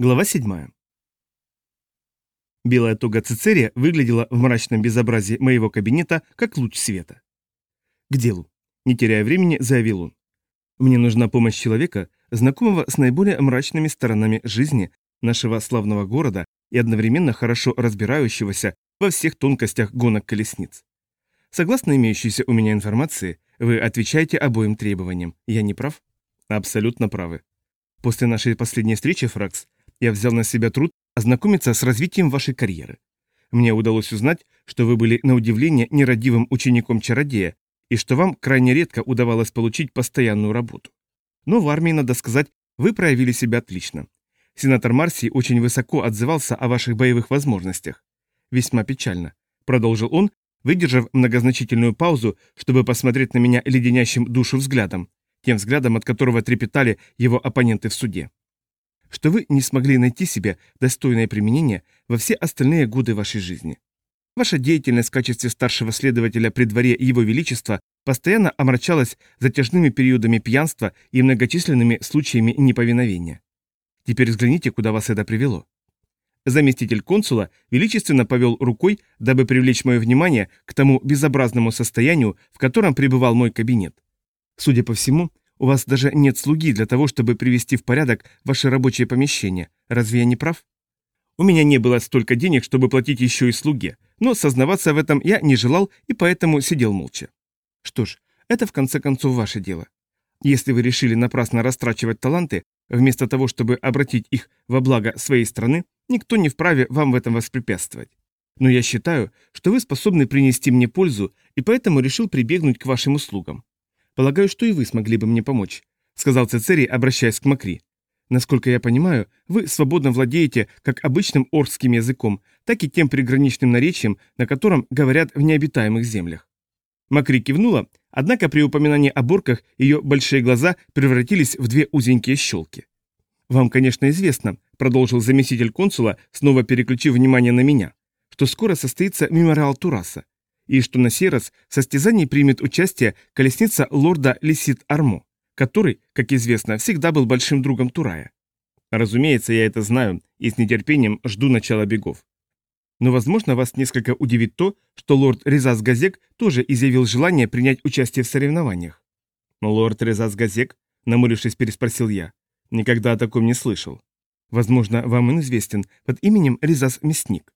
Глава 7. Белая тога Цицерия выглядела в мрачном безобразии моего кабинета, как луч света. «К делу», — не теряя времени, заявил он. «Мне нужна помощь человека, знакомого с наиболее мрачными сторонами жизни нашего славного города и одновременно хорошо разбирающегося во всех тонкостях гонок колесниц. Согласно имеющейся у меня информации, вы отвечаете обоим требованиям. Я не прав?» «Абсолютно правы. После нашей последней встречи, Фракс, я взял на себя труд ознакомиться с развитием вашей карьеры. Мне удалось узнать, что вы были на удивление нерадивым учеником чародея и что вам крайне редко удавалось получить постоянную работу. Но в армии, надо сказать, вы проявили себя отлично. Сенатор Марси очень высоко отзывался о ваших боевых возможностях. Весьма печально, продолжил он, выдержав многозначительную паузу, чтобы посмотреть на меня леденящим душу взглядом, тем взглядом, от которого трепетали его оппоненты в суде что вы не смогли найти себе достойное применение во все остальные годы вашей жизни. Ваша деятельность в качестве старшего следователя при дворе Его Величества постоянно омрачалась затяжными периодами пьянства и многочисленными случаями неповиновения. Теперь взгляните, куда вас это привело. Заместитель консула величественно повел рукой, дабы привлечь мое внимание к тому безобразному состоянию, в котором пребывал мой кабинет. Судя по всему, у вас даже нет слуги для того, чтобы привести в порядок ваши рабочие помещения. Разве я не прав? У меня не было столько денег, чтобы платить еще и слуге, но сознаваться в этом я не желал и поэтому сидел молча. Что ж, это в конце концов ваше дело. Если вы решили напрасно растрачивать таланты, вместо того, чтобы обратить их во благо своей страны, никто не вправе вам в этом воспрепятствовать. Но я считаю, что вы способны принести мне пользу, и поэтому решил прибегнуть к вашим услугам. Полагаю, что и вы смогли бы мне помочь», — сказал Цицерий, обращаясь к Макри. «Насколько я понимаю, вы свободно владеете как обычным оркским языком, так и тем приграничным наречием, на котором говорят в необитаемых землях». Макри кивнула, однако при упоминании о борках ее большие глаза превратились в две узенькие щелки. «Вам, конечно, известно», — продолжил заместитель консула, снова переключив внимание на меня, что скоро состоится мемориал Тураса и что на сей раз в состязании примет участие колесница лорда Лисит Армо, который, как известно, всегда был большим другом Турая. Разумеется, я это знаю и с нетерпением жду начала бегов. Но, возможно, вас несколько удивит то, что лорд Резас Газек тоже изъявил желание принять участие в соревнованиях. «Лорд Резас Газек?» – намылившись, переспросил я. «Никогда о таком не слышал. Возможно, вам он известен под именем Резас Мясник».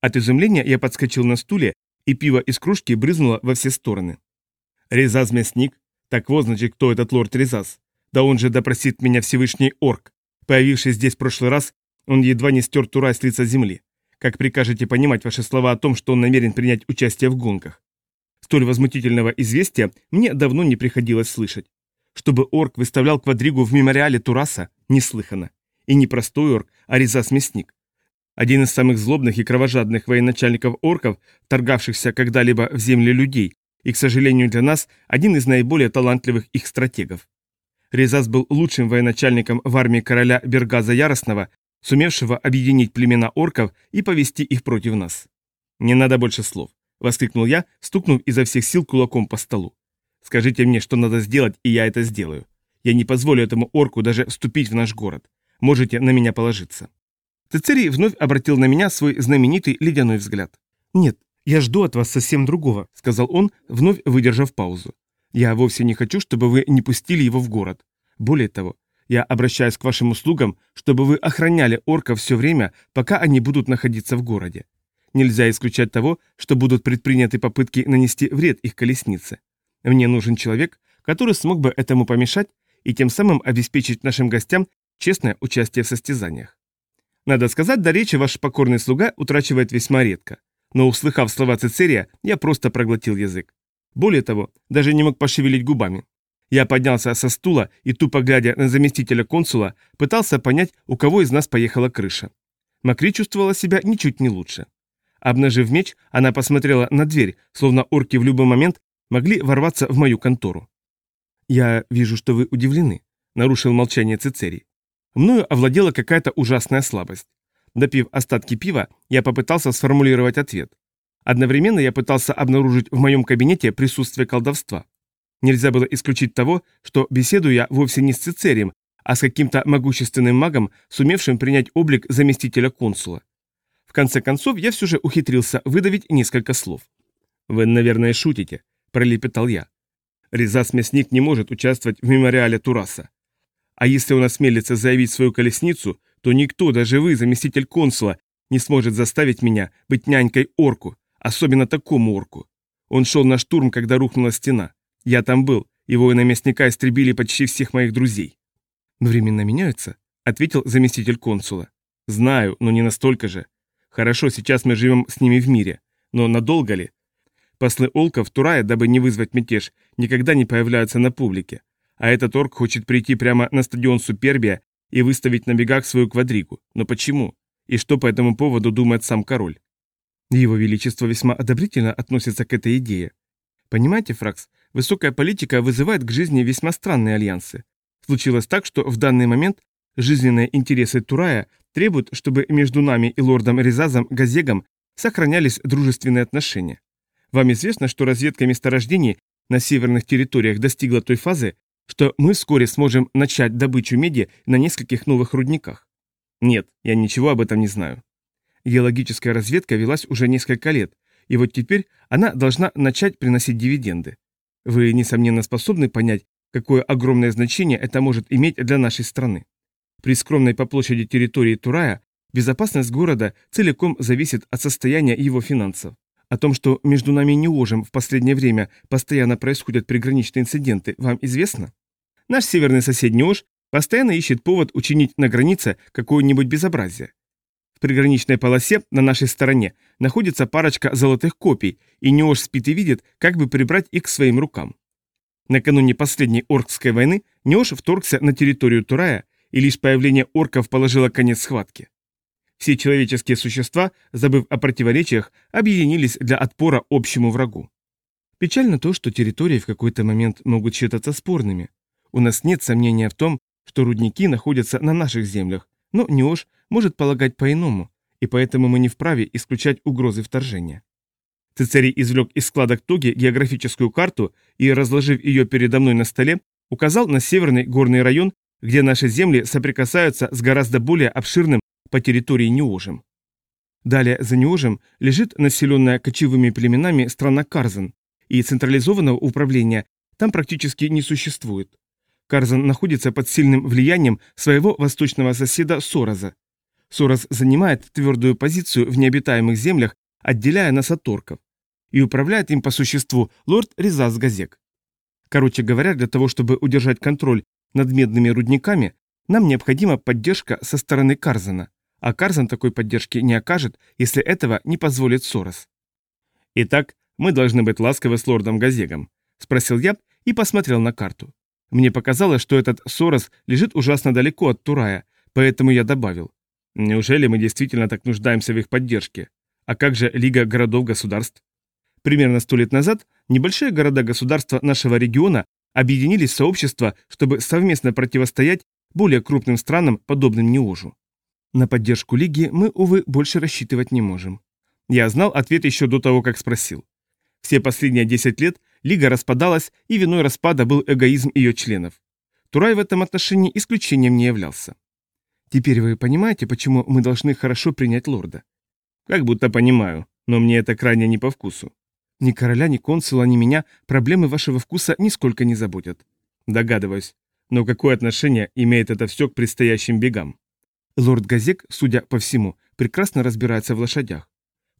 От изумления я подскочил на стуле и пиво из кружки брызнуло во все стороны. Резаз мясник? Так вот, значит, кто этот лорд Резаз? Да он же допросит меня Всевышний Орк. Появившись здесь в прошлый раз, он едва не стер Тура с лица земли. Как прикажете понимать ваши слова о том, что он намерен принять участие в гонках? Столь возмутительного известия мне давно не приходилось слышать. Чтобы орк выставлял квадригу в мемориале Тураса, неслыханно. И не простой орк, а Резас-мясник. Один из самых злобных и кровожадных военачальников орков, торгавшихся когда-либо в земле людей, и, к сожалению для нас, один из наиболее талантливых их стратегов. Резас был лучшим военачальником в армии короля Бергаза Яростного, сумевшего объединить племена орков и повести их против нас. «Не надо больше слов», — воскликнул я, стукнув изо всех сил кулаком по столу. «Скажите мне, что надо сделать, и я это сделаю. Я не позволю этому орку даже вступить в наш город. Можете на меня положиться». Цицерий вновь обратил на меня свой знаменитый ледяной взгляд. «Нет, я жду от вас совсем другого», — сказал он, вновь выдержав паузу. «Я вовсе не хочу, чтобы вы не пустили его в город. Более того, я обращаюсь к вашим услугам, чтобы вы охраняли орков все время, пока они будут находиться в городе. Нельзя исключать того, что будут предприняты попытки нанести вред их колеснице. Мне нужен человек, который смог бы этому помешать и тем самым обеспечить нашим гостям честное участие в состязаниях. Надо сказать, до речи ваш покорный слуга утрачивает весьма редко. Но, услыхав слова Цицерия, я просто проглотил язык. Более того, даже не мог пошевелить губами. Я поднялся со стула и, тупо глядя на заместителя консула, пытался понять, у кого из нас поехала крыша. Макри чувствовала себя ничуть не лучше. Обнажив меч, она посмотрела на дверь, словно орки в любой момент могли ворваться в мою контору. «Я вижу, что вы удивлены», — нарушил молчание Цицерий. Мною овладела какая-то ужасная слабость. Допив остатки пива, я попытался сформулировать ответ. Одновременно я пытался обнаружить в моем кабинете присутствие колдовства. Нельзя было исключить того, что беседую я вовсе не с Цицерием, а с каким-то могущественным магом, сумевшим принять облик заместителя консула. В конце концов, я все же ухитрился выдавить несколько слов. «Вы, наверное, шутите», – пролепетал я. Резас-мясник не может участвовать в мемориале Тураса. А если он осмелится заявить свою колесницу, то никто, даже вы, заместитель консула, не сможет заставить меня быть нянькой орку, особенно такому орку. Он шел на штурм, когда рухнула стена. Я там был, его и наместника истребили почти всех моих друзей. «Времена меняются», — ответил заместитель консула. «Знаю, но не настолько же. Хорошо, сейчас мы живем с ними в мире. Но надолго ли? Послы Олков, Турая, дабы не вызвать мятеж, никогда не появляются на публике. А этот орк хочет прийти прямо на стадион Супербия и выставить на бегах свою квадригу. Но почему? И что по этому поводу думает сам король? Его Величество весьма одобрительно относится к этой идее. Понимаете, Фракс, высокая политика вызывает к жизни весьма странные альянсы. Случилось так, что в данный момент жизненные интересы Турая требуют, чтобы между нами и лордом Резазом Газегом сохранялись дружественные отношения. Вам известно, что разведка месторождений на северных территориях достигла той фазы, что мы вскоре сможем начать добычу меди на нескольких новых рудниках? Нет, я ничего об этом не знаю. Геологическая разведка велась уже несколько лет, и вот теперь она должна начать приносить дивиденды. Вы, несомненно, способны понять, какое огромное значение это может иметь для нашей страны. При скромной по площади территории Турая безопасность города целиком зависит от состояния его финансов. О том, что между нами и Неожем в последнее время постоянно происходят приграничные инциденты, вам известно? Наш северный сосед Неож постоянно ищет повод учинить на границе какое-нибудь безобразие. В приграничной полосе на нашей стороне находится парочка золотых копий, и Неож спит и видит, как бы прибрать их к своим рукам. Накануне последней Оркской войны Неож вторгся на территорию Турая, и лишь появление орков положило конец схватке. Все человеческие существа, забыв о противоречиях, объединились для отпора общему врагу. Печально то, что территории в какой-то момент могут считаться спорными. У нас нет сомнения в том, что рудники находятся на наших землях, но Неош может полагать по-иному, и поэтому мы не вправе исключать угрозы вторжения. Цицерий извлек из складок тоги географическую карту и, разложив ее передо мной на столе, указал на северный горный район, где наши земли соприкасаются с гораздо более обширным по территории Неожем. Далее за Неожем лежит населенная кочевыми племенами страна Карзан, и централизованного управления там практически не существует. Карзан находится под сильным влиянием своего восточного соседа Сораза. Сораз занимает твердую позицию в необитаемых землях, отделяя нас от торков. И управляет им по существу лорд Резас Газек. Короче говоря, для того, чтобы удержать контроль над медными рудниками, нам необходима поддержка со стороны Карзана а Карзан такой поддержки не окажет, если этого не позволит Сорос. «Итак, мы должны быть ласковы с лордом Газегом», — спросил я и посмотрел на карту. Мне показалось, что этот Сорос лежит ужасно далеко от Турая, поэтому я добавил. Неужели мы действительно так нуждаемся в их поддержке? А как же Лига городов-государств? Примерно сто лет назад небольшие города-государства нашего региона объединились в сообщество, чтобы совместно противостоять более крупным странам, подобным Неожу. На поддержку Лиги мы, увы, больше рассчитывать не можем. Я знал ответ еще до того, как спросил. Все последние 10 лет Лига распадалась, и виной распада был эгоизм ее членов. Турай в этом отношении исключением не являлся. Теперь вы понимаете, почему мы должны хорошо принять лорда? Как будто понимаю, но мне это крайне не по вкусу. Ни короля, ни консула, ни меня проблемы вашего вкуса нисколько не заботят. Догадываюсь. Но какое отношение имеет это все к предстоящим бегам? Лорд Газек, судя по всему, прекрасно разбирается в лошадях.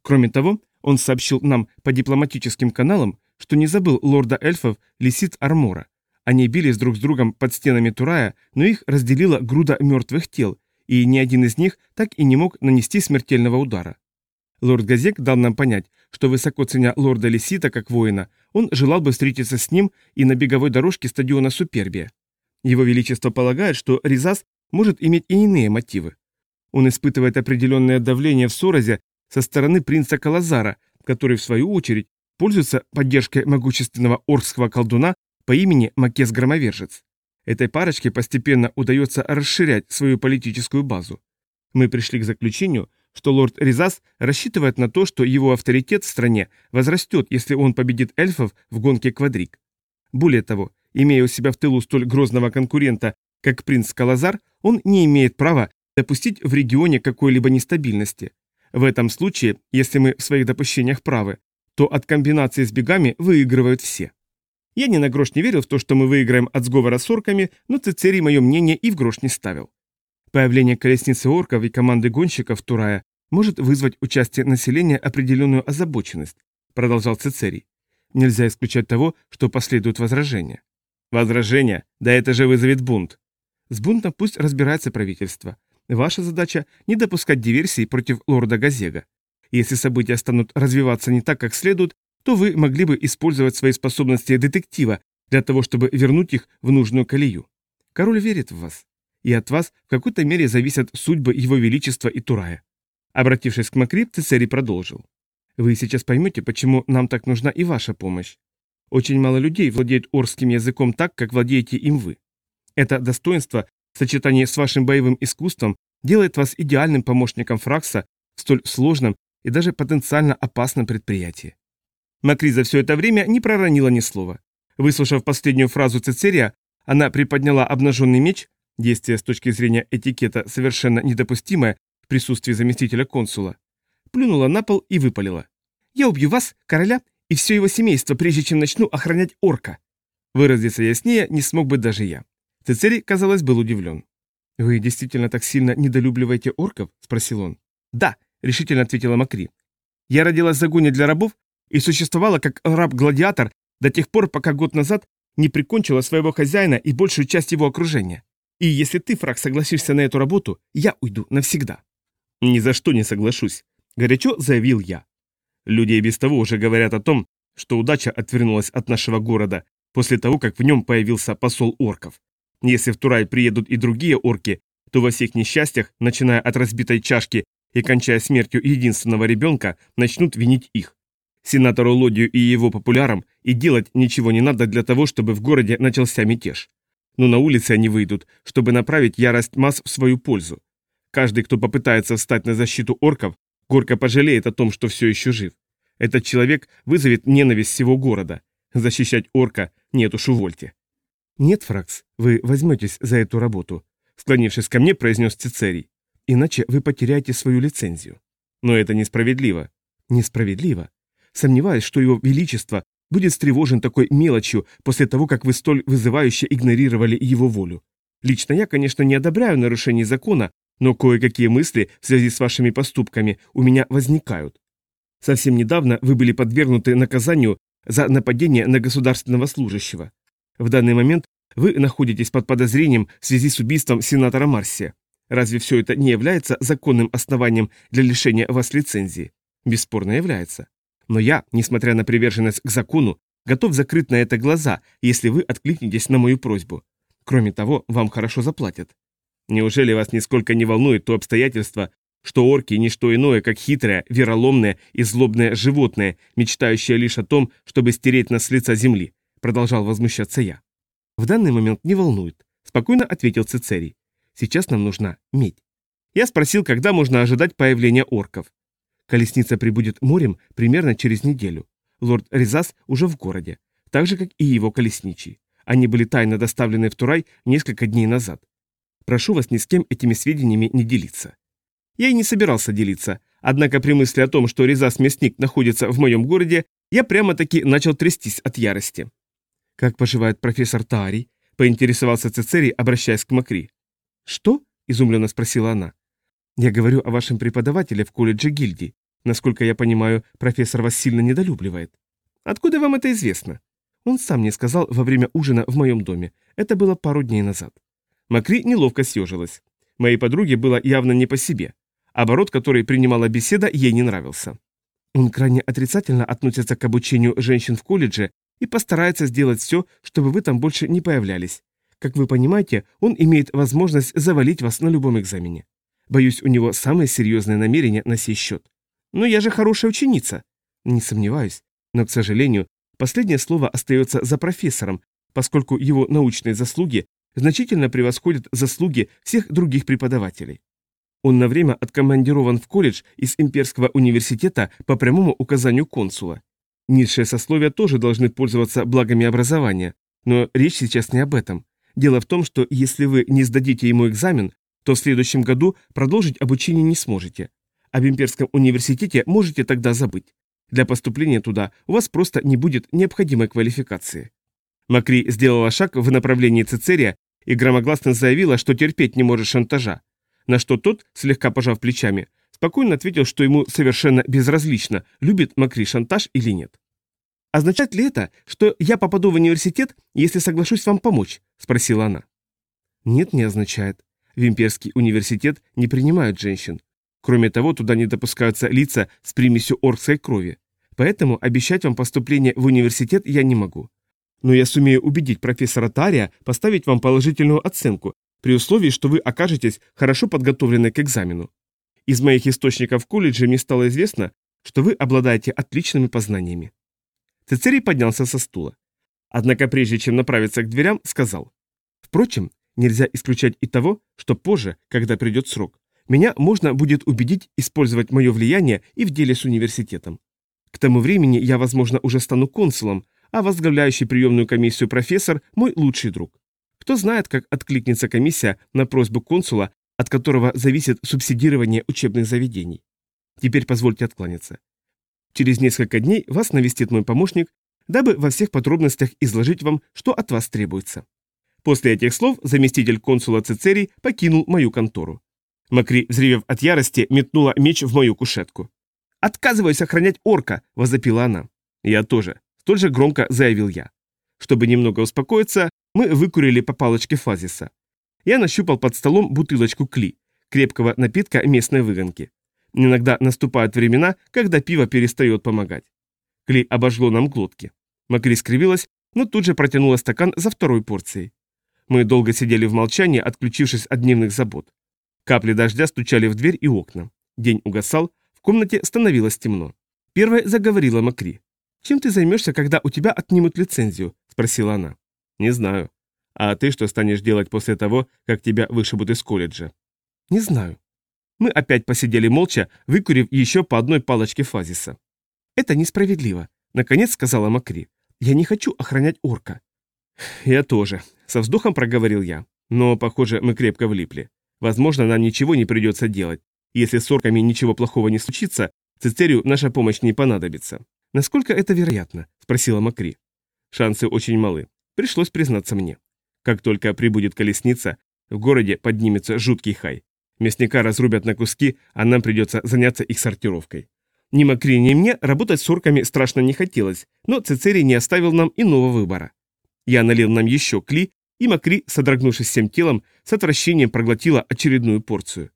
Кроме того, он сообщил нам по дипломатическим каналам, что не забыл лорда эльфов лисиц Армора. Они бились друг с другом под стенами Турая, но их разделила груда мертвых тел, и ни один из них так и не мог нанести смертельного удара. Лорд Газек дал нам понять, что высоко ценя лорда Лисита как воина, он желал бы встретиться с ним и на беговой дорожке стадиона Супербия. Его Величество полагает, что Ризас может иметь и иные мотивы. Он испытывает определенное давление в Сорозе со стороны принца Калазара, который, в свою очередь, пользуется поддержкой могущественного оркского колдуна по имени Макес Громовержец. Этой парочке постепенно удается расширять свою политическую базу. Мы пришли к заключению, что лорд Ризас рассчитывает на то, что его авторитет в стране возрастет, если он победит эльфов в гонке квадрик. Более того, имея у себя в тылу столь грозного конкурента, Как принц Калазар, он не имеет права допустить в регионе какой-либо нестабильности. В этом случае, если мы в своих допущениях правы, то от комбинации с бегами выигрывают все. Я ни на грош не верил в то, что мы выиграем от сговора с орками, но Цицерий мое мнение и в грош не ставил. Появление колесницы орков и команды гонщиков Турая может вызвать участие населения определенную озабоченность, продолжал Цицерий. Нельзя исключать того, что последуют возражения. Возражения? Да это же вызовет бунт. С бунтом пусть разбирается правительство. Ваша задача – не допускать диверсий против лорда Газега. Если события станут развиваться не так, как следует, то вы могли бы использовать свои способности детектива для того, чтобы вернуть их в нужную колею. Король верит в вас. И от вас в какой-то мере зависят судьбы его величества и Турая. Обратившись к Макри, Цицерий продолжил. Вы сейчас поймете, почему нам так нужна и ваша помощь. Очень мало людей владеют орским языком так, как владеете им вы. Это достоинство в сочетании с вашим боевым искусством делает вас идеальным помощником Фракса в столь сложном и даже потенциально опасном предприятии. Макри за все это время не проронила ни слова. Выслушав последнюю фразу Цицерия, она приподняла обнаженный меч, действие с точки зрения этикета совершенно недопустимое в присутствии заместителя консула, плюнула на пол и выпалила. «Я убью вас, короля, и все его семейство, прежде чем начну охранять орка». Выразиться яснее не смог бы даже я. Цицерий, казалось, был удивлен. «Вы действительно так сильно недолюбливаете орков?» – спросил он. «Да», – решительно ответила Макри. «Я родилась в загоне для рабов и существовала как раб-гладиатор до тех пор, пока год назад не прикончила своего хозяина и большую часть его окружения. И если ты, Фраг, согласишься на эту работу, я уйду навсегда». «Ни за что не соглашусь», – горячо заявил я. Люди и без того уже говорят о том, что удача отвернулась от нашего города после того, как в нем появился посол орков. Если в Турай приедут и другие орки, то во всех несчастьях, начиная от разбитой чашки и кончая смертью единственного ребенка, начнут винить их. Сенатору Лодию и его популярам и делать ничего не надо для того, чтобы в городе начался мятеж. Но на улице они выйдут, чтобы направить ярость масс в свою пользу. Каждый, кто попытается встать на защиту орков, горько пожалеет о том, что все еще жив. Этот человек вызовет ненависть всего города. Защищать орка нет уж увольте. «Нет, Фракс, вы возьметесь за эту работу», — склонившись ко мне, произнес Цицерий. «Иначе вы потеряете свою лицензию». «Но это несправедливо». «Несправедливо. Сомневаюсь, что его величество будет встревожен такой мелочью после того, как вы столь вызывающе игнорировали его волю. Лично я, конечно, не одобряю нарушений закона, но кое-какие мысли в связи с вашими поступками у меня возникают. Совсем недавно вы были подвергнуты наказанию за нападение на государственного служащего. В данный момент вы находитесь под подозрением в связи с убийством сенатора Марсия. Разве все это не является законным основанием для лишения вас лицензии? Бесспорно является. Но я, несмотря на приверженность к закону, готов закрыть на это глаза, если вы откликнетесь на мою просьбу. Кроме того, вам хорошо заплатят. Неужели вас нисколько не волнует то обстоятельство, что орки – не что иное, как хитрое, вероломное и злобное животное, мечтающее лишь о том, чтобы стереть нас с лица земли, продолжал возмущаться я. В данный момент не волнует, спокойно ответил Цицерий. Сейчас нам нужна медь. Я спросил, когда можно ожидать появления орков. Колесница прибудет морем примерно через неделю. Лорд Резас уже в городе, так же, как и его колесничий. Они были тайно доставлены в Турай несколько дней назад. Прошу вас ни с кем этими сведениями не делиться. Я и не собирался делиться, однако при мысли о том, что Резас-мясник находится в моем городе, я прямо-таки начал трястись от ярости. «Как поживает профессор Таарий?» — поинтересовался Цицерий, обращаясь к Макри. «Что?» — изумленно спросила она. «Я говорю о вашем преподавателе в колледже гильдии. Насколько я понимаю, профессор вас сильно недолюбливает». «Откуда вам это известно?» Он сам мне сказал во время ужина в моем доме. Это было пару дней назад. Макри неловко съежилась. Моей подруге было явно не по себе. Оборот, который принимала беседа, ей не нравился. Он крайне отрицательно относится к обучению женщин в колледже и постарается сделать все, чтобы вы там больше не появлялись. Как вы понимаете, он имеет возможность завалить вас на любом экзамене. Боюсь, у него самые серьезные намерения на сей счет. Но я же хорошая ученица. Не сомневаюсь. Но, к сожалению, последнее слово остается за профессором, поскольку его научные заслуги значительно превосходят заслуги всех других преподавателей. Он на время откомандирован в колледж из Имперского университета по прямому указанию консула. Низшие сословия тоже должны пользоваться благами образования, но речь сейчас не об этом. Дело в том, что если вы не сдадите ему экзамен, то в следующем году продолжить обучение не сможете. Об имперском университете можете тогда забыть. Для поступления туда у вас просто не будет необходимой квалификации. Макри сделала шаг в направлении Цицерия и громогласно заявила, что терпеть не может шантажа, на что тот, слегка пожав плечами, спокойно ответил, что ему совершенно безразлично, любит Макри шантаж или нет. «Означает ли это, что я попаду в университет, если соглашусь вам помочь?» – спросила она. «Нет, не означает. В имперский университет не принимают женщин. Кроме того, туда не допускаются лица с примесью оркской крови. Поэтому обещать вам поступление в университет я не могу. Но я сумею убедить профессора Тария поставить вам положительную оценку, при условии, что вы окажетесь хорошо подготовлены к экзамену. Из моих источников в колледже мне стало известно, что вы обладаете отличными познаниями. Цицерий поднялся со стула. Однако прежде чем направиться к дверям, сказал. Впрочем, нельзя исключать и того, что позже, когда придет срок, меня можно будет убедить использовать мое влияние и в деле с университетом. К тому времени я, возможно, уже стану консулом, а возглавляющий приемную комиссию профессор – мой лучший друг. Кто знает, как откликнется комиссия на просьбу консула, от которого зависит субсидирование учебных заведений. Теперь позвольте откланяться. Через несколько дней вас навестит мой помощник, дабы во всех подробностях изложить вам, что от вас требуется. После этих слов заместитель консула Цицерий покинул мою контору. Макри, взревев от ярости, метнула меч в мою кушетку. «Отказываюсь охранять орка!» – возопила она. «Я тоже», – столь же громко заявил я. Чтобы немного успокоиться, мы выкурили по палочке фазиса. Я нащупал под столом бутылочку кли, крепкого напитка местной выгонки. Иногда наступают времена, когда пиво перестает помогать. Кли обожгло нам глотки. Макри скривилась, но тут же протянула стакан за второй порцией. Мы долго сидели в молчании, отключившись от дневных забот. Капли дождя стучали в дверь и окна. День угасал, в комнате становилось темно. Первой заговорила Макри. «Чем ты займешься, когда у тебя отнимут лицензию?» – спросила она. «Не знаю. А ты что станешь делать после того, как тебя вышибут из колледжа?» «Не знаю. Мы опять посидели молча, выкурив еще по одной палочке фазиса. «Это несправедливо», — наконец сказала Макри. «Я не хочу охранять орка». «Я тоже», — со вздохом проговорил я. «Но, похоже, мы крепко влипли. Возможно, нам ничего не придется делать. Если с орками ничего плохого не случится, Цицерию наша помощь не понадобится». «Насколько это вероятно?» — спросила Макри. «Шансы очень малы. Пришлось признаться мне. Как только прибудет колесница, в городе поднимется жуткий хай. Мясника разрубят на куски, а нам придется заняться их сортировкой. Ни Макри, ни мне работать с орками страшно не хотелось, но Цицерий не оставил нам иного выбора. Я налил нам еще кли, и Макри, содрогнувшись всем телом, с отвращением проглотила очередную порцию.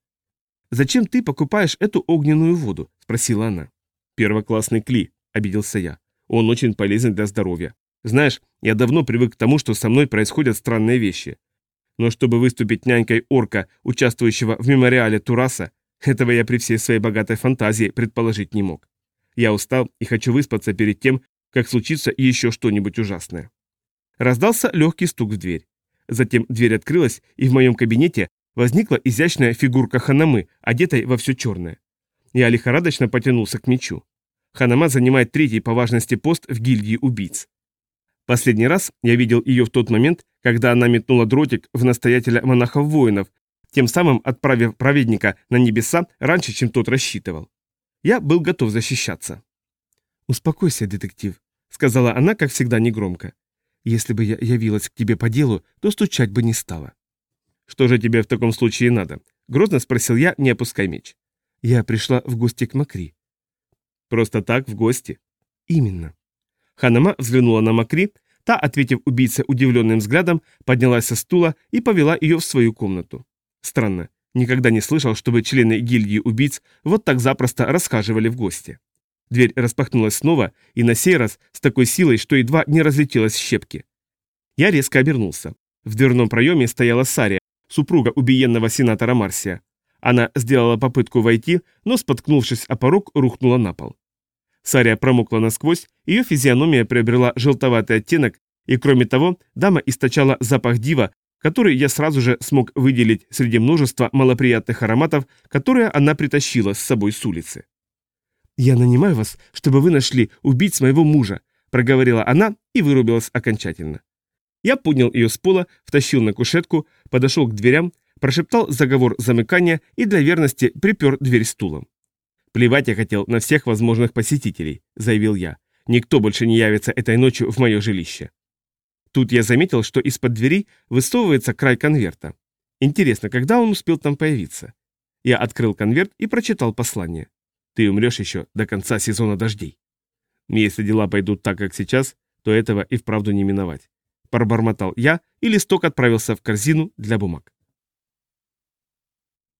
«Зачем ты покупаешь эту огненную воду?» – спросила она. «Первоклассный кли», – обиделся я. «Он очень полезен для здоровья. Знаешь, я давно привык к тому, что со мной происходят странные вещи. Но чтобы выступить нянькой орка, участвующего в мемориале Тураса, этого я при всей своей богатой фантазии предположить не мог. Я устал и хочу выспаться перед тем, как случится еще что-нибудь ужасное. Раздался легкий стук в дверь. Затем дверь открылась, и в моем кабинете возникла изящная фигурка Ханамы, одетой во все черное. Я лихорадочно потянулся к мечу. Ханама занимает третий по важности пост в гильдии убийц. Последний раз я видел ее в тот момент, когда она метнула дротик в настоятеля монахов-воинов, тем самым отправив праведника на небеса раньше, чем тот рассчитывал. Я был готов защищаться. «Успокойся, детектив», — сказала она, как всегда, негромко. «Если бы я явилась к тебе по делу, то стучать бы не стала». «Что же тебе в таком случае надо?» — грозно спросил я, не опускай меч. «Я пришла в гости к Макри». «Просто так, в гости?» «Именно». Ханама взглянула на Макри, та, ответив убийце удивленным взглядом, поднялась со стула и повела ее в свою комнату. Странно, никогда не слышал, чтобы члены гильдии убийц вот так запросто расхаживали в гости. Дверь распахнулась снова, и на сей раз с такой силой, что едва не разлетелась в щепки. Я резко обернулся. В дверном проеме стояла Сария, супруга убиенного сенатора Марсия. Она сделала попытку войти, но, споткнувшись о порог, рухнула на пол. Сария промокла насквозь, ее физиономия приобрела желтоватый оттенок, и кроме того, дама источала запах дива, который я сразу же смог выделить среди множества малоприятных ароматов, которые она притащила с собой с улицы. «Я нанимаю вас, чтобы вы нашли убийц моего мужа», проговорила она и вырубилась окончательно. Я поднял ее с пола, втащил на кушетку, подошел к дверям, прошептал заговор замыкания и для верности припер дверь стулом. «Плевать я хотел на всех возможных посетителей», — заявил я. «Никто больше не явится этой ночью в мое жилище». Тут я заметил, что из-под двери высовывается край конверта. Интересно, когда он успел там появиться? Я открыл конверт и прочитал послание. «Ты умрешь еще до конца сезона дождей». Если дела пойдут так, как сейчас, то этого и вправду не миновать. Пробормотал я, и листок отправился в корзину для бумаг.